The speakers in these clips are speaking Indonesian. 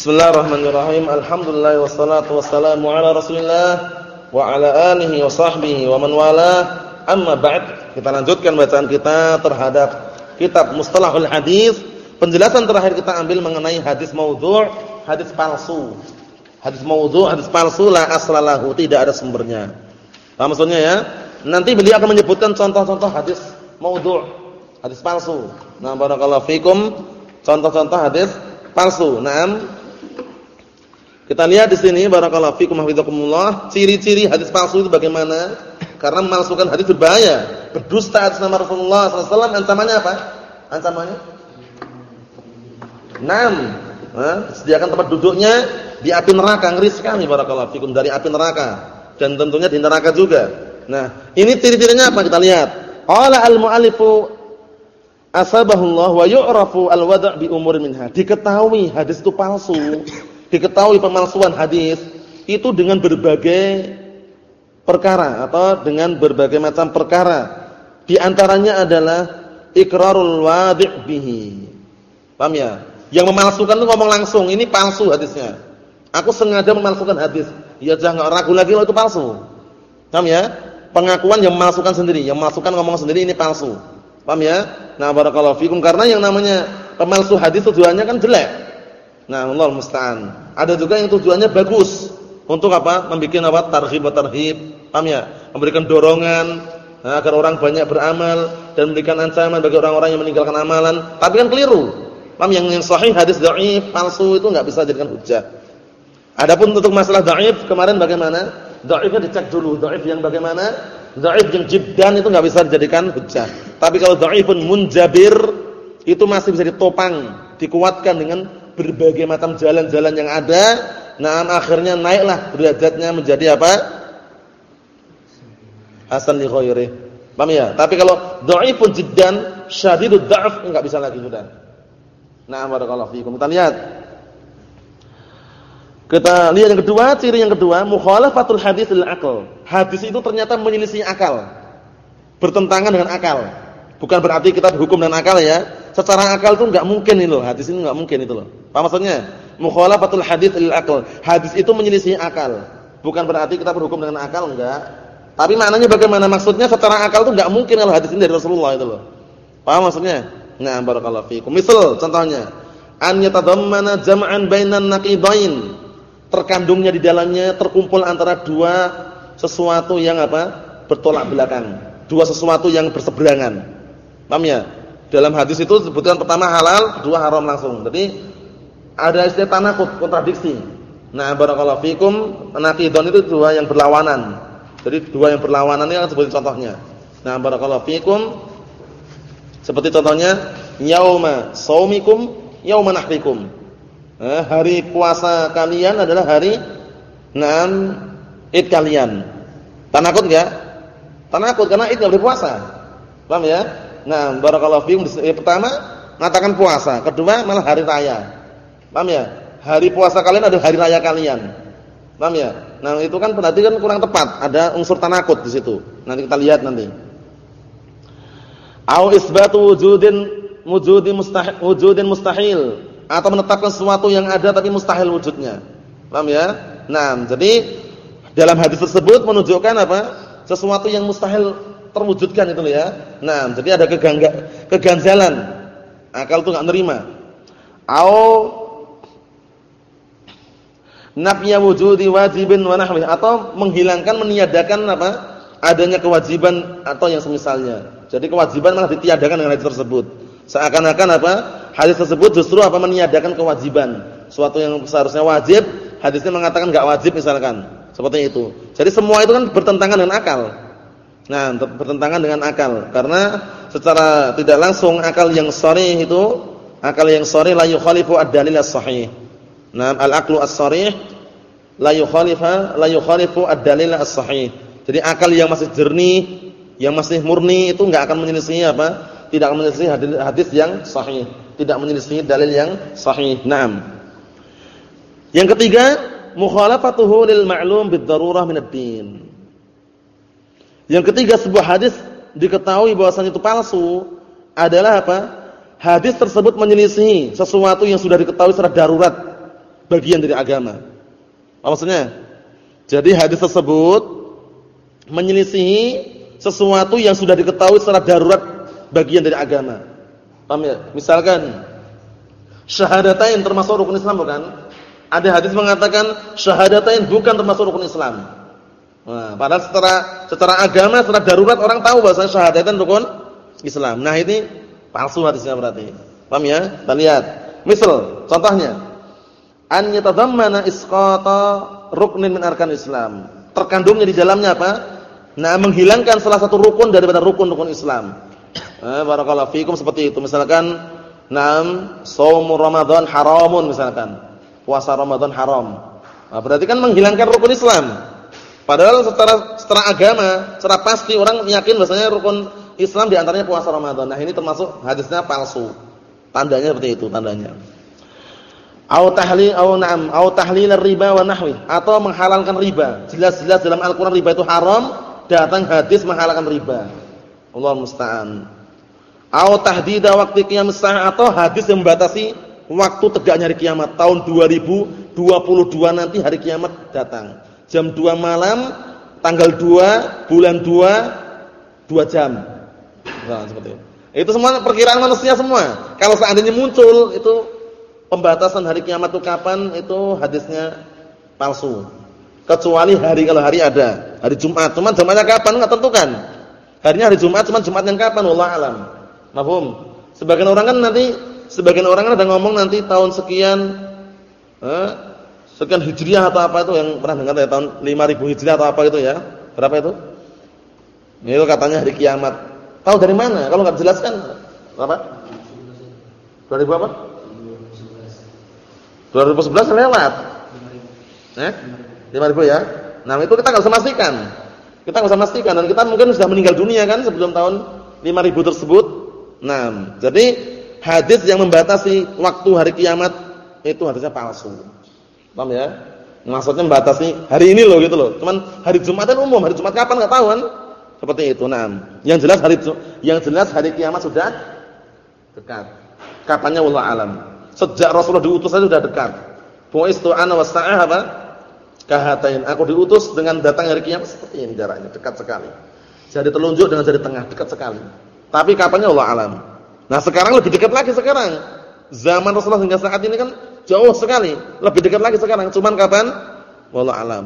Bismillahirrahmanirrahim. Alhamdulillah wassalatu wassalamu ala Rasulillah wa ala alihi wa sahbihi wa man wala. Amma ba'd. Kita lanjutkan bacaan kita terhadap kitab Mustalahul Hadis. Penjelasan terakhir kita ambil mengenai hadis maudhu', hadis palsu. Hadis maudhu', hadis palsu la aslalahu, tidak ada sumbernya. Paham maksudnya ya? Nanti beliau akan menyebutkan contoh-contoh hadis maudhu', hadis palsu. Nah, barakallahu fikum. Contoh-contoh hadis palsu. Naam. Kita lihat di sini barakallahu fikum hafizakumullah, ciri-ciri hadis palsu itu bagaimana? Karena memalsukan hadis berbahaya, berdusta atas nama Rasulullah SAW ancamannya apa? Ancamannya? Enam. sediakan tempat duduknya di api neraka, ngeri sekali barakallahu fikum dari api neraka dan tentunya di neraka juga. Nah, ini ciri-cirinya apa kita lihat? Qala al-mu'allifu asabahullah wa yu'rafu al-wad' bi umur minha. Diketahui hadis itu palsu diketahui pemalsuan hadis itu dengan berbagai perkara atau dengan berbagai macam perkara. Di antaranya adalah ikrarul wadi' bihi. Paham ya? Yang memalsukan itu ngomong langsung, ini palsu hadisnya. Aku sengaja memalsukan hadis. Ya jangan ragu lagi kalau itu palsu. Paham ya? Pengakuan yang memalsukan sendiri, yang memalsukan ngomong sendiri ini palsu. Paham ya? Nah, barakallahu fikum karena yang namanya pemalsu hadis tujuannya kan jelek. Nah, Allah musta'an. Ada juga yang tujuannya bagus. Untuk apa? Membikin apa? Targhib atau tarhib. Paham ya? Memberikan dorongan nah, agar orang banyak beramal dan memberikan ancaman bagi orang-orang yang meninggalkan amalan. Tapi kan keliru. Paham yang, yang sahih hadis dhaif, palsu itu enggak bisa jadikan hujah. Adapun untuk masalah dhaif kemarin bagaimana? Dhaifnya dicek dulu. Dhaif yang bagaimana? Dhaif yang jibdan itu enggak bisa dijadikan hujah. Tapi kalau dhaifun munjabir itu masih bisa ditopang, dikuatkan dengan berbagai macam jalan-jalan yang ada, nah akhirnya naiklah derajatnya menjadi apa? Hasan li ghairi. Paham ya? Tapi kalau dhaifun jiddan, syadidud dha'f enggak bisa lagi sudah. Nah, barakallahu fiikum. Kita lihat. Kita lihat yang kedua, ciri yang kedua, mukhalafatul hadis lil aql. Hadis itu ternyata menyelisih akal. Bertentangan dengan akal. Bukan berarti kita berhukum dengan akal ya. Secara akal itu enggak mungkin itu loh. Hadis ini enggak mungkin itu loh. Apa maksudnya? Mukhalafatul hadits lil aql. Hadis itu menyelisih akal. Bukan berarti kita berhukum dengan akal enggak. Tapi maknanya bagaimana? Maksudnya secara akal itu enggak mungkin kalau hadis ini dari Rasulullah itu loh. Paham maksudnya? Nah, barakallahu fiikum. Misal contohnya, an yatadammana jam'an bainan naqidain. Terkandungnya di dalamnya terkumpul antara dua sesuatu yang apa? bertolak belakang. Dua sesuatu yang berseberangan. Paham ya? Dalam hadis itu sebutkan pertama halal, kedua haram langsung. Jadi ada istilah tanakut, kontradiksi. Nah, barakallahu fikum, naqidun itu dua yang berlawanan. Jadi dua yang berlawanan ini akan seperti contohnya. Nah, barakallahu fikum seperti contohnya yauma saumikum yauma nahrikum. Nah, hari puasa kalian adalah hari enam Id kalian. Tanakut enggak? Tanakut karena Id enggak berpuasa. Paham ya? Nah, barakallahu fiikum. Yang pertama mengatakan puasa, kedua malah hari raya. Paham ya? Hari puasa kalian adalah hari raya kalian. Paham ya? Nah, itu kan berarti kan kurang tepat, ada unsur tanakut di situ. Nanti kita lihat nanti. Au isbatu wujudin wujudin mustahil wujudin mustahil atau menetapkan sesuatu yang ada tapi mustahil wujudnya. Paham ya? Nah, jadi dalam hadis tersebut menunjukkan apa? Sesuatu yang mustahil terwujudkan itu ya. Nah, jadi ada kegangga, keganjalan. Akal tuh enggak nerima. Au nafya wujudi wajibin wa nahwi atau menghilangkan meniadakan apa? adanya kewajiban atau yang semisalnya. Jadi kewajiban malah ditiadakan dengan hadis tersebut. Seakan-akan apa? Hadis tersebut justru apa meniadakan kewajiban. Suatu yang seharusnya wajib, hadisnya mengatakan enggak wajib misalkan. Seperti itu. Jadi semua itu kan bertentangan dengan akal. Nah, bertentangan dengan akal karena secara tidak langsung akal yang sharih itu akal yang sharih la yukhalifu ad-dalil as-sahih. Nah, al-aqlu as-sharih la yukhalifa la yukhalifu ad-dalil as-sahih. Jadi akal yang masih jernih, yang masih murni itu enggak akan menyelisih apa? Tidak akan menyelisih hadis, yang sahih, tidak menyelisih dalil yang sahih. Naam. Yang ketiga, mukhalafatuhu lil ma'lum bid-darurah min ad-din. Yang ketiga sebuah hadis diketahui bahwasanya itu palsu adalah apa? Hadis tersebut menyelisihi sesuatu yang sudah diketahui secara darurat. bagian dari agama. Apa maksudnya? Jadi hadis tersebut menyelisihi sesuatu yang sudah diketahui secara darurat bagian dari agama. Paham ya? Misalkan syahadatain termasuk rukun Islam bukan? Ada hadis mengatakan syahadatain bukan termasuk rukun Islam. Nah, padahal secara secara agama, secara darurat orang tahu bahwa syahadatain rukun Islam. Nah, ini palsu hadisnya berarti. Paham ya? Kita lihat. Misal, contohnya an yatadammana isqata ruknin min arkan Islam. Terkandungnya di dalamnya apa? Nah, menghilangkan salah satu rukun daripada rukun-rukun Islam. Eh, barakallahu fikum seperti itu. Misalkan, "Naam, shaum Ramadan haramun" misalkan. Puasa Ramadan haram. Nah, berarti kan menghilangkan rukun Islam. Padahal secara secara agama, secara pasti orang yakin bahasanya rukun Islam di antaranya puasa Ramadan. Nah, ini termasuk hadisnya palsu. Tandanya seperti itu tandanya. Au tahlil au na'am au tahlil riba wa nahwi atau menghalalkan riba. Jelas-jelas dalam Al-Qur'an riba itu haram, datang hadis menghalalkan riba. Allah musta'an. Au tahdida waktu qiyamus atau hadis yang membatasi waktu tegaknya hari kiamat tahun 2022 nanti hari kiamat datang. Jam 2 malam tanggal 2 bulan 2 2 jam. Nah, seperti itu. Itu semua perkiraan manusia semua. Kalau seandainya muncul itu pembatasan hari kiamat itu kapan itu hadisnya palsu. Kecuali hari kalau hari ada, hari Jumat. Cuman Jumatnya kapan enggak tentukan. Harinya hari Jumat, cuman Jumat kapan wallah alam. Mafhum? Sebagian orang kan nanti sebagian orang kan ada ngomong nanti tahun sekian eh, sekian Hijriah atau apa itu yang pernah dengar ya tahun 5000 Hijriah atau apa itu ya. Berapa itu? Itu katanya hari kiamat. Tahu dari mana? Kalau enggak dijelaskan apa? 2000 apa? 2011 lewat. Eh? 5000 ya. Nah, itu kita enggak bisa pastikan. Kita enggak bisa pastikan dan kita mungkin sudah meninggal dunia kan sebelum tahun 5000 tersebut. Nah, jadi hadis yang membatasi waktu hari kiamat itu hadisnya palsu. Paham ya? Maksudnya membatasi hari ini loh gitu loh. Cuman hari Jumat kan umum, hari Jumat kapan enggak tahu kan? Seperti itu. Nah, yang jelas hari yang jelas hari kiamat sudah dekat. Kapannya wallah alam. Sejak Rasulullah diutus saja sudah dekat. Bu'istu ana wasa'ah apa? kahatain. Aku diutus dengan datang hari kiamat seperti ini jaraknya, dekat sekali. Jadi telunjuk dengan jari tengah, dekat sekali. Tapi kapannya Allah alam. Nah sekarang lebih dekat lagi sekarang. Zaman Rasulullah hingga saat ini kan jauh sekali. Lebih dekat lagi sekarang. Cuman kapan? Allah alam.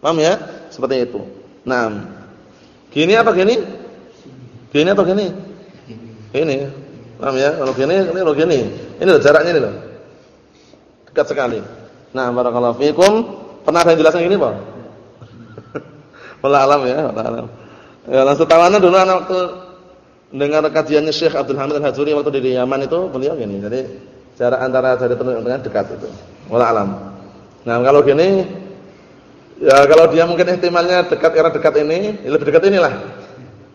Paham ya? Seperti itu. Nah, gini apa gini? Gini atau gini? Ini. Paham ya? Kalau gini, ini kalau gini. Ini loh jaraknya ini loh. Dekat sekali. Nah, barakallahu fiikum. Pernah ada yang jelaskan gini, Pak? Wallah alam ya, wallah alam. Ya, langsung tawanan dulu anak waktu dengar kajiannya Syekh Abdul Hamid Al-Hajuri waktu di Yaman itu beliau gini. Jadi jarak antara jari telunjuk dengan dekat itu. Wallah alam. Nah, kalau gini ya kalau dia mungkin ihtimalnya dekat era dekat ini, ya lebih dekat inilah.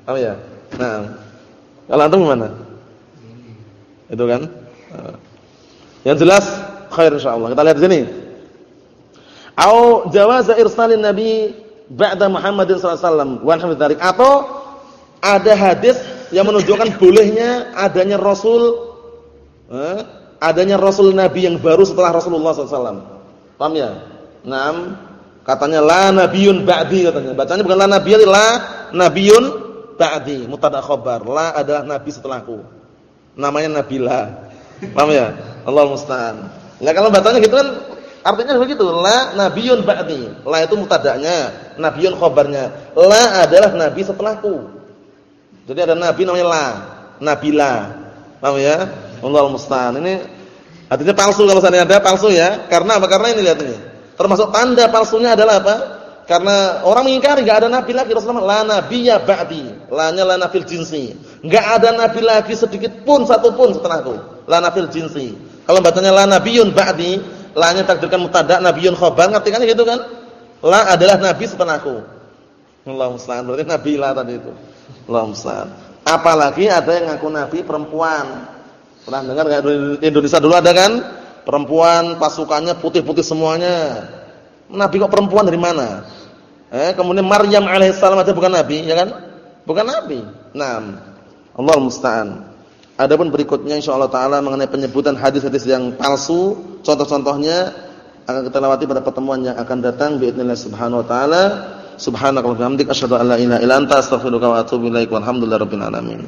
Paham ya? Nah, kalau antum gimana? Itu kan? Nah. Yang jelas khair insyaallah. Kita lihat di sini. Au jawaza irsalin nabi ba'da Muhammadin sallallahu alaihi wasallam atau ada hadis yang menunjukkan bolehnya adanya rasul eh, adanya rasul nabi yang baru setelah Rasulullah SAW. Paham ya? Naam, katanya la nabiyun ba'di katanya. Bacanya bukan la nabiyun, la nabiyun ba'di, mutada khabar. La adalah nabi setelahku. Namanya Nabila. Paham ya? Allah musta'an. Nah kalau bacanya gitu kan Artinya begitu, la nabiyun ba'di. La itu mutadanya, nabiyun khabarnya. La adalah nabi setelahku. Jadi ada nabi namanya la, nabila. Paham ya? Allah musta'an. Ini artinya palsu kalau seandainya ada palsu ya. Karena apa? Karena ini lihat ini. Termasuk tanda palsunya adalah apa? Karena orang mengingkari enggak ada nabi lagi Rasulullah la nabiyya ba'di. La-nya la nafil jinsi. Enggak ada nabi lagi sedikit pun satu pun setelahku. La nafil jinsi. Kalau bacanya la nabiyun ba'di, La-nya takdirkan mutada nabiyun khabar, ngerti kan gitu kan? La adalah nabi setelahku. Allah musta'an. Berarti nabi la tadi itu. Allah musta'an. Apalagi ada yang ngaku nabi perempuan. Pernah dengar nggak Indonesia dulu ada kan? Perempuan pasukannya putih-putih semuanya. Nabi kok perempuan dari mana? Eh, kemudian Maryam alaihissalam aja bukan nabi, ya kan? Bukan nabi. Naam. Allah musta'an. Adapun berikutnya insyaallah taala mengenai penyebutan hadis-hadis yang palsu, contoh-contohnya akan kita lewati pada pertemuan yang akan datang biidznillah subhanahu wa taala. Subhanakallahumma wa asyhadu an la ilaha illa anta astaghfiruka wa atubu ilaik. Walhamdulillahirabbil alamin.